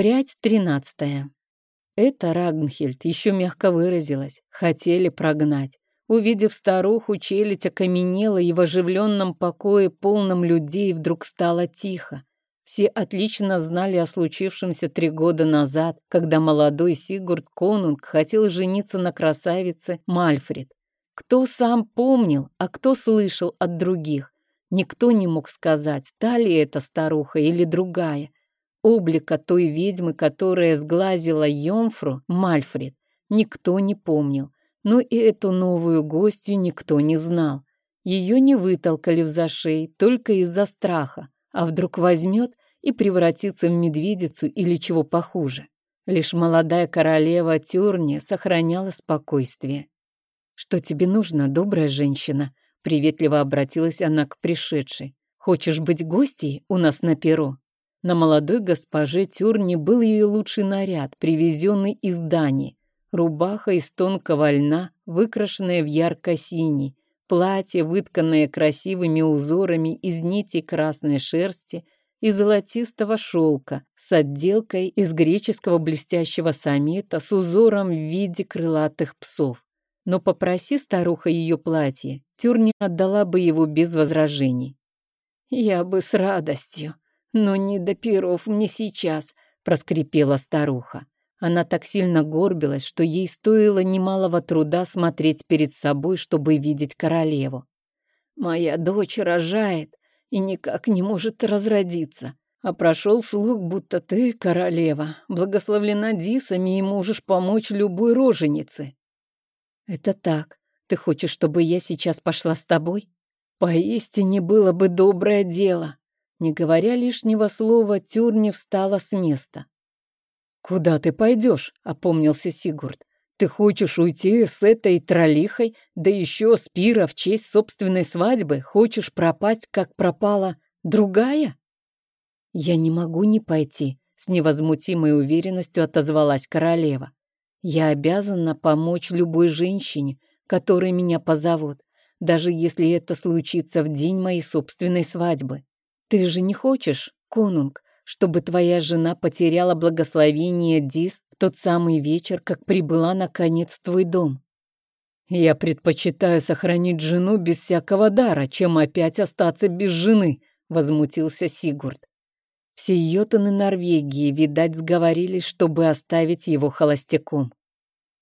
Прядь тринадцатая. Это Рагнхельд еще мягко выразилась. Хотели прогнать. Увидев старуху, челядь окаменела, и в оживленном покое, полном людей, вдруг стало тихо. Все отлично знали о случившемся три года назад, когда молодой Сигурд Конунг хотел жениться на красавице Мальфред. Кто сам помнил, а кто слышал от других. Никто не мог сказать, та ли это старуха или другая. Облика той ведьмы, которая сглазила Йомфру, Мальфред, никто не помнил. Но и эту новую гостью никто не знал. Ее не вытолкали в зашей только из-за страха. А вдруг возьмет и превратиться в медведицу или чего похуже. Лишь молодая королева Тюрни сохраняла спокойствие. «Что тебе нужно, добрая женщина?» Приветливо обратилась она к пришедшей. «Хочешь быть гостьей у нас на перу?» На молодой госпоже Тюрни был ее лучший наряд, привезенный из Дании. Рубаха из тонкого льна, выкрашенная в ярко-синий, платье, вытканное красивыми узорами из нитей красной шерсти – и золотистого шелка с отделкой из греческого блестящего самита с узором в виде крылатых псов. Но попроси старуха ее платье, Тюрни отдала бы его без возражений. «Я бы с радостью, но не до перов мне сейчас», — проскрипела старуха. Она так сильно горбилась, что ей стоило немалого труда смотреть перед собой, чтобы видеть королеву. «Моя дочь рожает, и никак не может разродиться. А прошел слух, будто ты, королева, благословлена дисами и можешь помочь любой роженице. Это так. Ты хочешь, чтобы я сейчас пошла с тобой? Поистине было бы доброе дело. Не говоря лишнего слова, Тюрни встала с места. «Куда ты пойдешь?» — опомнился Сигурд. Ты хочешь уйти с этой троллихой, да еще с пира в честь собственной свадьбы? Хочешь пропасть, как пропала другая? Я не могу не пойти, с невозмутимой уверенностью отозвалась королева. Я обязана помочь любой женщине, которой меня позовут, даже если это случится в день моей собственной свадьбы. Ты же не хочешь, конунг, чтобы твоя жена потеряла благословение Дис в тот самый вечер, как прибыла наконец в твой дом. Я предпочитаю сохранить жену без всякого дара, чем опять остаться без жены, возмутился Сигурд. Все йотуны Норвегии, видать, сговорились, чтобы оставить его холостяком.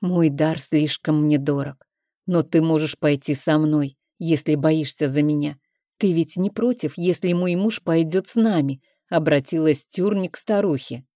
Мой дар слишком мне дорог, но ты можешь пойти со мной, если боишься за меня. Ты ведь не против, если мой муж пойдет с нами, обратилась Тюрни к старухе.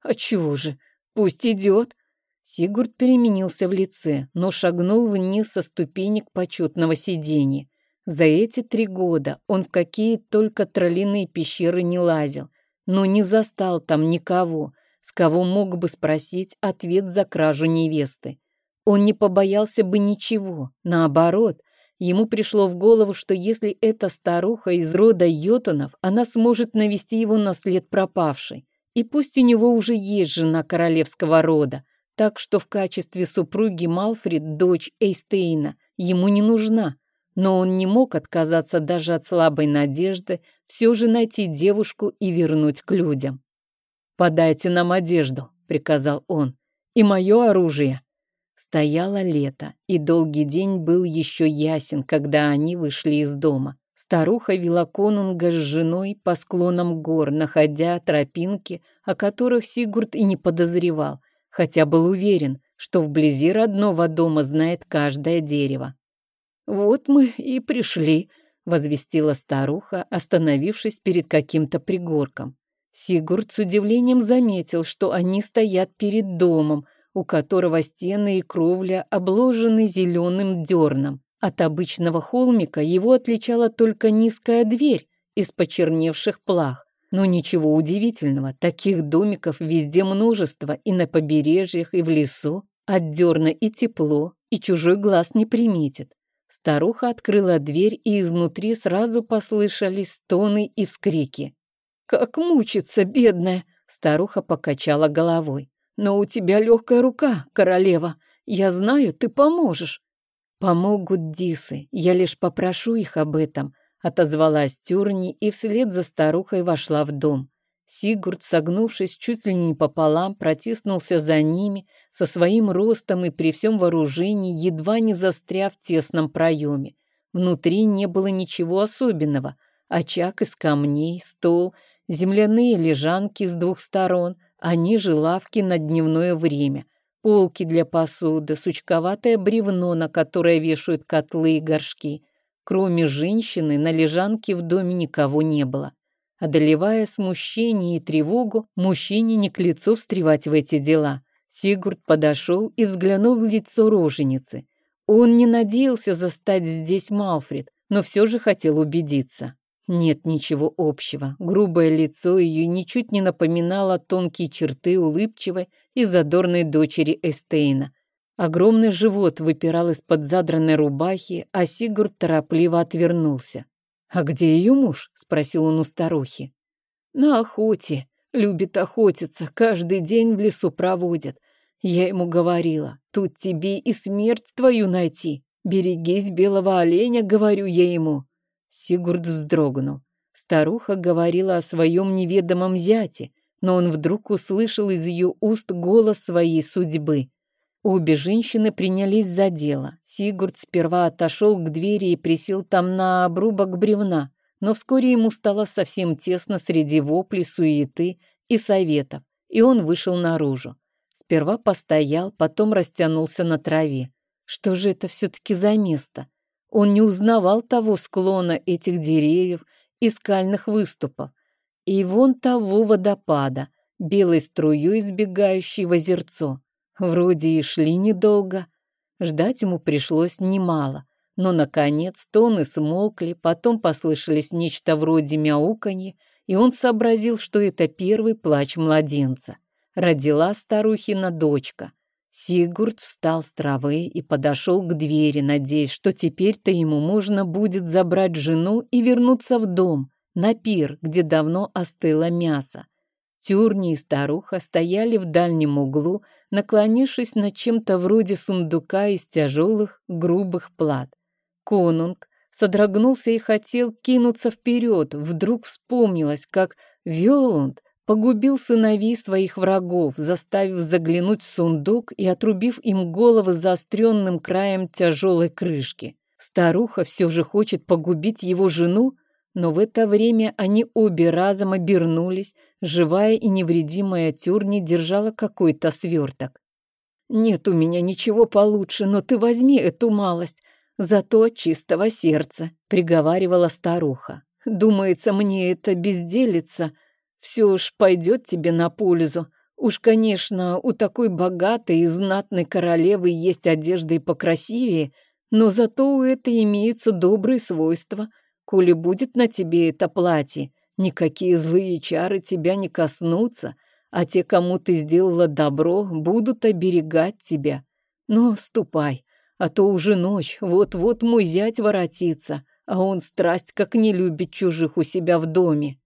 «А чего же? Пусть идет!» Сигурд переменился в лице, но шагнул вниз со ступенек почетного сиденья. За эти три года он в какие только троллиные пещеры не лазил, но не застал там никого, с кого мог бы спросить ответ за кражу невесты. Он не побоялся бы ничего, наоборот, Ему пришло в голову, что если эта старуха из рода Йотунов, она сможет навести его на след пропавшей. И пусть у него уже есть жена королевского рода, так что в качестве супруги Малфрид, дочь Эйстейна, ему не нужна. Но он не мог отказаться даже от слабой надежды все же найти девушку и вернуть к людям. «Подайте нам одежду», — приказал он, — «и мое оружие». Стояло лето, и долгий день был еще ясен, когда они вышли из дома. Старуха вела конунга с женой по склонам гор, находя тропинки, о которых Сигурд и не подозревал, хотя был уверен, что вблизи родного дома знает каждое дерево. «Вот мы и пришли», — возвестила старуха, остановившись перед каким-то пригорком. Сигурд с удивлением заметил, что они стоят перед домом, у которого стены и кровля обложены зеленым дерном. От обычного холмика его отличала только низкая дверь из почерневших плах. Но ничего удивительного, таких домиков везде множество и на побережьях, и в лесу. От дерна и тепло, и чужой глаз не приметит. Старуха открыла дверь, и изнутри сразу послышались стоны и вскрики. «Как мучится, бедная!» Старуха покачала головой. Но у тебя легкая рука, королева. Я знаю, ты поможешь. Помогут дисы. Я лишь попрошу их об этом. Отозвалась Тюрни и вслед за старухой вошла в дом. Сигурд, согнувшись чуть ли не пополам, протиснулся за ними со своим ростом и при всем вооружении, едва не застряв в тесном проеме. Внутри не было ничего особенного. Очаг из камней, стол, земляные лежанки с двух сторон, а ниже лавки на дневное время, полки для посуды, сучковатое бревно, на которое вешают котлы и горшки. Кроме женщины, на лежанке в доме никого не было. Одолевая смущение и тревогу, мужчине не к лицу встревать в эти дела. Сигурд подошел и взглянул в лицо роженицы. Он не надеялся застать здесь Малфред, но все же хотел убедиться. Нет ничего общего. Грубое лицо ее ничуть не напоминало тонкие черты улыбчивой и задорной дочери Эстейна. Огромный живот выпирал из-под задранной рубахи, а Сигурд торопливо отвернулся. «А где ее муж?» — спросил он у старухи. «На охоте. Любит охотиться, каждый день в лесу проводит. Я ему говорила, тут тебе и смерть твою найти. Берегись белого оленя, говорю я ему». Сигурд вздрогнул. Старуха говорила о своем неведомом зяте, но он вдруг услышал из ее уст голос своей судьбы. Обе женщины принялись за дело. Сигурд сперва отошел к двери и присел там на обрубок бревна, но вскоре ему стало совсем тесно среди воплей, суеты и советов, и он вышел наружу. Сперва постоял, потом растянулся на траве. Что же это все-таки за место? Он не узнавал того склона этих деревьев и скальных выступов, и вон того водопада, белой струей избегающей в озерцо. Вроде и шли недолго. Ждать ему пришлось немало. Но, наконец, тоны смолкли, потом послышались нечто вроде мяуканья, и он сообразил, что это первый плач младенца. Родила старухина дочка. Сигурд встал с травы и подошел к двери, надеясь, что теперь-то ему можно будет забрать жену и вернуться в дом, на пир, где давно остыло мясо. Тюрни и старуха стояли в дальнем углу, наклонившись над чем-то вроде сундука из тяжелых, грубых плат. Конунг содрогнулся и хотел кинуться вперед. Вдруг вспомнилось, как Вёланд погубил сыновей своих врагов, заставив заглянуть в сундук и отрубив им головы заостренным краем тяжелой крышки. Старуха все же хочет погубить его жену, но в это время они обе разом обернулись, живая и невредимая Тюрни держала какой-то сверток. «Нет у меня ничего получше, но ты возьми эту малость, зато от чистого сердца», — приговаривала старуха. «Думается, мне это безделица. Все уж пойдет тебе на пользу. Уж, конечно, у такой богатой и знатной королевы есть одежда и покрасивее, но зато у этой имеются добрые свойства — Коли будет на тебе это платье, никакие злые чары тебя не коснутся, а те, кому ты сделала добро, будут оберегать тебя. Но ступай, а то уже ночь, вот-вот мой зять воротится, а он страсть как не любит чужих у себя в доме.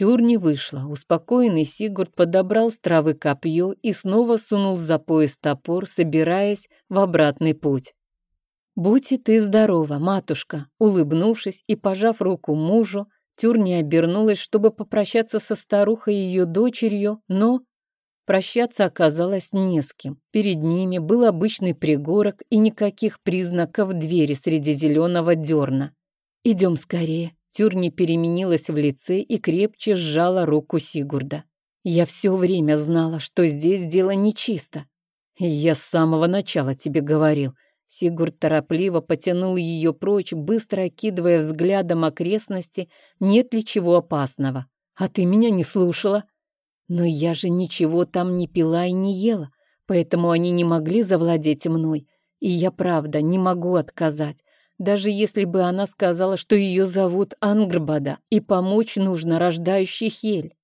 Тюр не вышла. Успокоенный Сигурд подобрал с травы копье и снова сунул за пояс топор, собираясь в обратный путь. «Будь ты здорова, матушка!» Улыбнувшись и пожав руку мужу, Тюрни обернулась, чтобы попрощаться со старухой и ее дочерью, но прощаться оказалось не с кем. Перед ними был обычный пригорок и никаких признаков двери среди зеленого дерна. «Идем скорее!» Тюрни переменилась в лице и крепче сжала руку Сигурда. «Я все время знала, что здесь дело нечисто. Я с самого начала тебе говорил», Сигурд торопливо потянул ее прочь, быстро окидывая взглядом окрестности, нет ли чего опасного. «А ты меня не слушала?» «Но я же ничего там не пила и не ела, поэтому они не могли завладеть мной. И я, правда, не могу отказать. Даже если бы она сказала, что ее зовут Ангрбада, и помочь нужно рождающий Хель.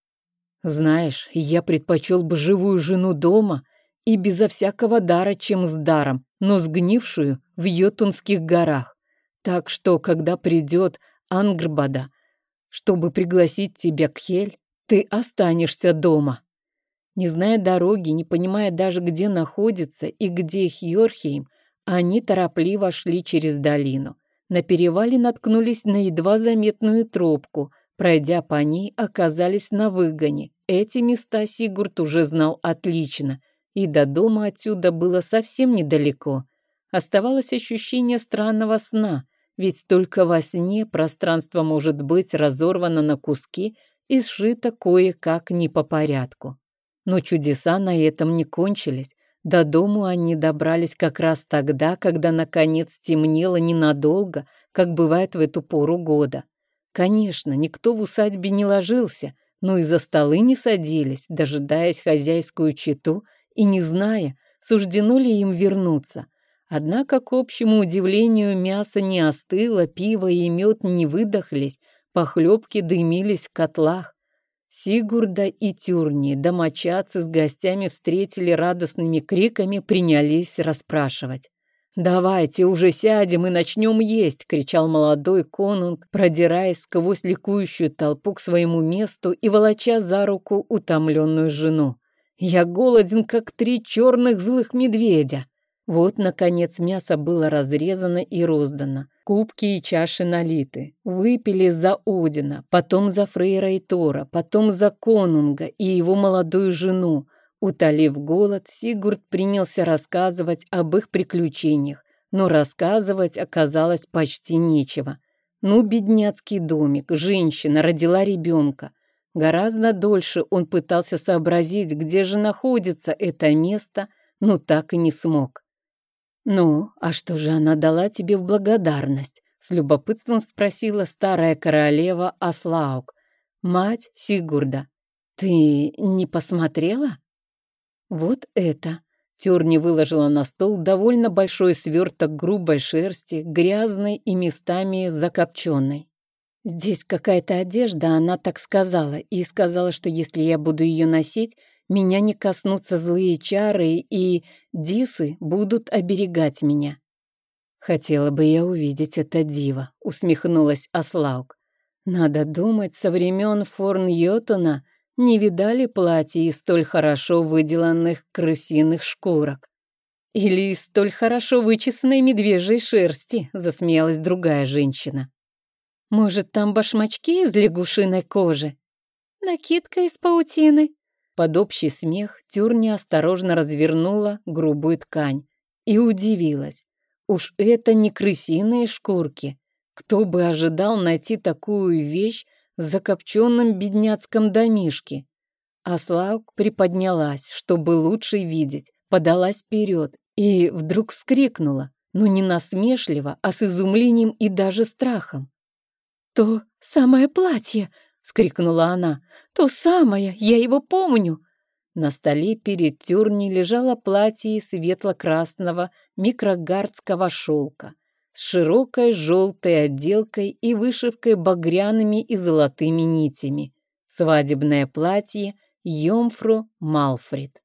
Знаешь, я предпочел бы живую жену дома и безо всякого дара, чем с даром, но сгнившую в Йотунских горах. Так что, когда придет Ангрбада, чтобы пригласить тебя к Хель, ты останешься дома. Не зная дороги, не понимая даже, где находится и где Хьорхейм, они торопливо шли через долину. На перевале наткнулись на едва заметную тропку, пройдя по ней, оказались на выгоне. Эти места Сигурд уже знал отлично, и до дома отсюда было совсем недалеко. Оставалось ощущение странного сна, ведь только во сне пространство может быть разорвано на куски и сшито кое-как не по порядку. Но чудеса на этом не кончились. До дому они добрались как раз тогда, когда наконец темнело ненадолго, как бывает в эту пору года. Конечно, никто в усадьбе не ложился, но и за столы не садились, дожидаясь хозяйскую чету и не зная, суждено ли им вернуться. Однако, к общему удивлению, мясо не остыло, пиво и мед не выдохлись, похлебки дымились в котлах. Сигурда и Тюрни, домочадцы с гостями встретили радостными криками, принялись расспрашивать. «Давайте уже сядем и начнем есть!» — кричал молодой конунг, продираясь сквозь ликующую толпу к своему месту и волоча за руку утомленную жену. «Я голоден, как три черных злых медведя!» Вот, наконец, мясо было разрезано и роздано. Кубки и чаши налиты. Выпили за Одина, потом за Фрейра и Тора, потом за Конунга и его молодую жену. Утолив голод, Сигурд принялся рассказывать об их приключениях, но рассказывать оказалось почти нечего. Ну, бедняцкий домик, женщина родила ребенка. Гораздо дольше он пытался сообразить, где же находится это место, но так и не смог. «Ну, а что же она дала тебе в благодарность?» С любопытством спросила старая королева Аслаук, мать Сигурда. «Ты не посмотрела?» «Вот это!» Тюрни выложила на стол довольно большой сверток грубой шерсти, грязной и местами закопченной. «Здесь какая-то одежда, она так сказала, и сказала, что если я буду ее носить, меня не коснутся злые чары, и дисы будут оберегать меня. Хотела бы я увидеть это диво, усмехнулась Аслаук. Надо думать, со времен Форн Йотуна не видали платья из столь хорошо выделанных крысиных шкурок. Или из столь хорошо вычесанной медвежьей шерсти, засмеялась другая женщина. Может, там башмачки из лягушиной кожи? Накидка из паутины, под общий смех Тюрни осторожно развернула грубую ткань и удивилась. Уж это не крысиные шкурки. Кто бы ожидал найти такую вещь в закопченном бедняцком домишке? Аслаук приподнялась, чтобы лучше видеть, подалась вперед и вдруг вскрикнула, но не насмешливо, а с изумлением и даже страхом. «То самое платье!» Скрикнула она. «То самое! Я его помню!» На столе перед тюрней лежало платье светло-красного микрогардского шелка с широкой желтой отделкой и вышивкой багряными и золотыми нитями. Свадебное платье Йомфру Малфрид.